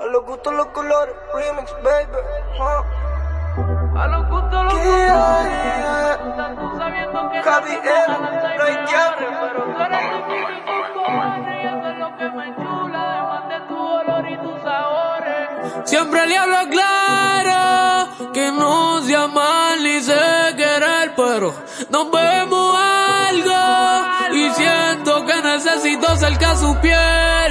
A los gustos los colores, remix, baby. A los gustos los Yeah, colores. Tú sabiendo que Javier, no hay diablo. pero tú eres con cojones y eso es lo que me enchula. Además de tu olor y tus sabores. Siempre le hablo claro que no sea mal ni sé querer, pero nos vemos algo y siento que necesito cerca su piel.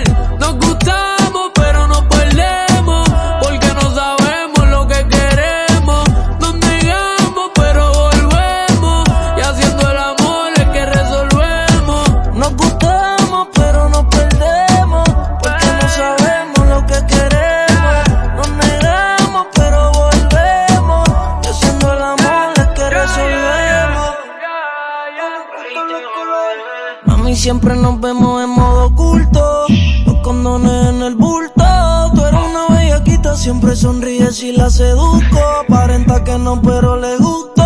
Siempre nos vemos en modo oculto. Los condones en el bulto. Tú eres una bellaquita, siempre sonríes si la seduzco. Aparenta que no, pero le gustó.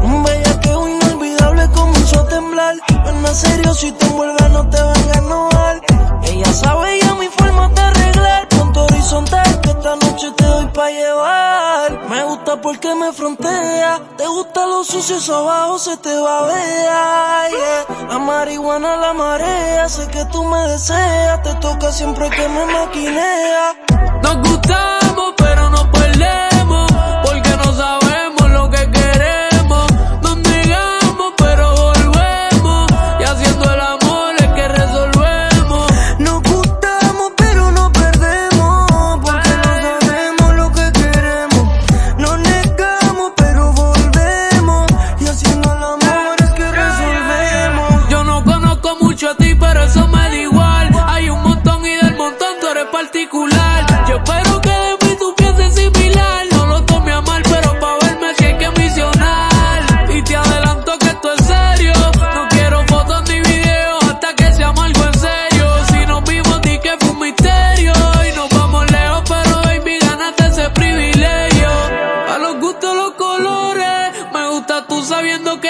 Un bellaqueo inolvidable comenzó a temblar. No es serio, si te envuelve no te venga a enojar. Ella sabe ya mi forma de arreglar. Punto horizontal que esta noche te doy pa' llevar. Me gusta porque me frontea. Te gusta lo sucio, eso abajo se te va a ver. La marihuana, la marea. Sé que tú me deseas. Te toca siempre que me maquinea. Nos gustamos,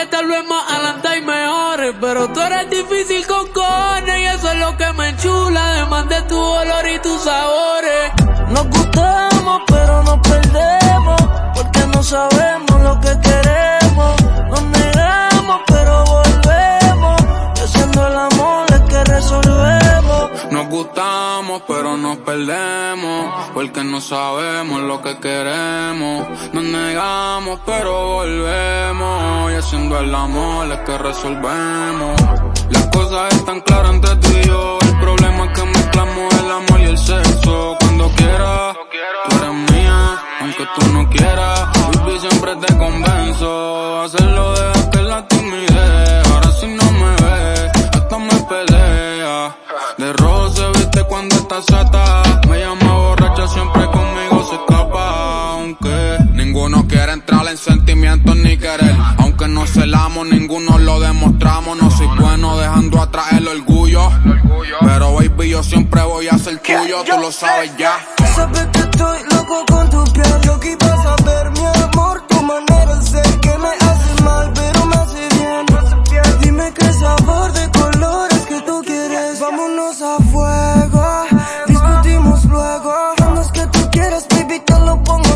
que tal vez más adelante hay mejores. Pero tú eres difícil con cojones y eso es lo que me enchula. Además de tu olor y tus sabores. Porque no sabemos lo que queremos. Nos negamos, pero volvemos, y haciendo el amor es que resolvemos. Las cosas están claras entre tú y yo, el problema es que mezclamos el amor y el sexo. Cuando quieras, tú eres mía, aunque tú no quieras. Baby, siempre te convenzo, hacerlo deja que la timidez. Ahora si no me ves, hasta me pelea. De rojo se viste cuando está sata. Ninguno lo demostramos. No soy bueno dejando atrás el orgullo. Pero baby, yo siempre voy a ser tuyo, tú lo sabes ya. Sabes que estoy loco con tu piel, ibas a ver, mi amor, tu manera de ser que me hace mal, pero me hace bien. Dime qué sabor de colores que tú quieres, vámonos a fuego, discutimos luego. Cuando es que tú quieras, baby, te lo pongo